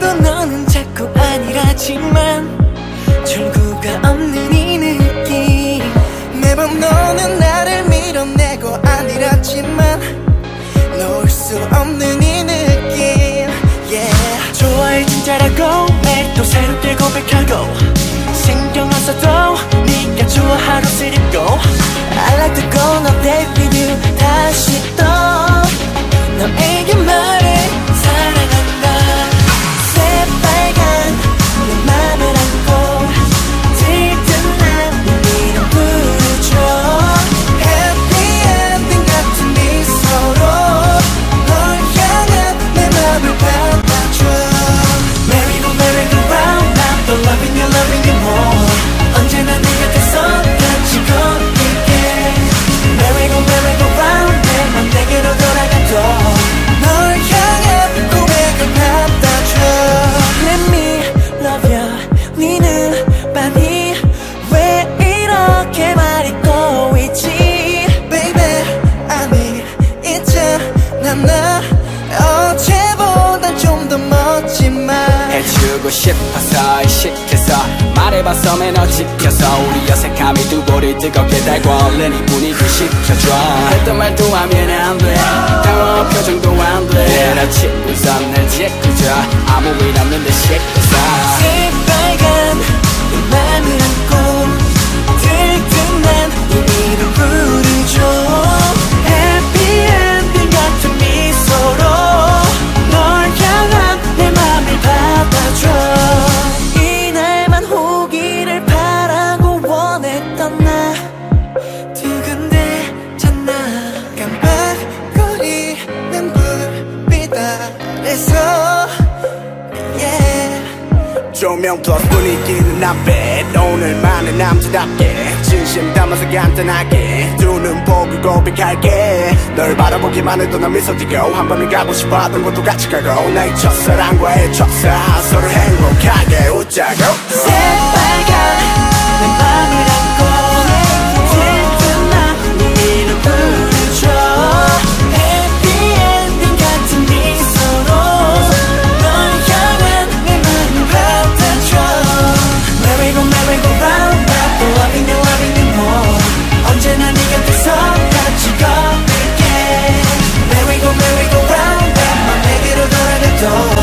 대도 너는 자꾸 아니라지만 출구가 없는 이 느낌. 매번 너는 나를 밀어내고 아니라지만 놓을 수 없는 이 고 해주고 싶어서 의식해서 말해봤어 매너 지켜서 우리 어색함이 두 볼이 뜨겁게 달고 얼른 이 분위기 식혀줘. 했던 말도 하면 안돼. 당황한 표정도 안돼. 나 친구선 날 짓궂어 아무 일 없는 듯씻 조명 플러스 분위기는 나빼. 오늘만의 남자답게 진심 담아서 간단하게. 두 눈 보고 고백할게. 널 바라보기만 해도 난 미소 띄고 한 번은 가고 싶어 하던 곳도 같이 가고. 나의 첫사랑과의 첫사 서로 행복하게 웃자고. 새빨간 걷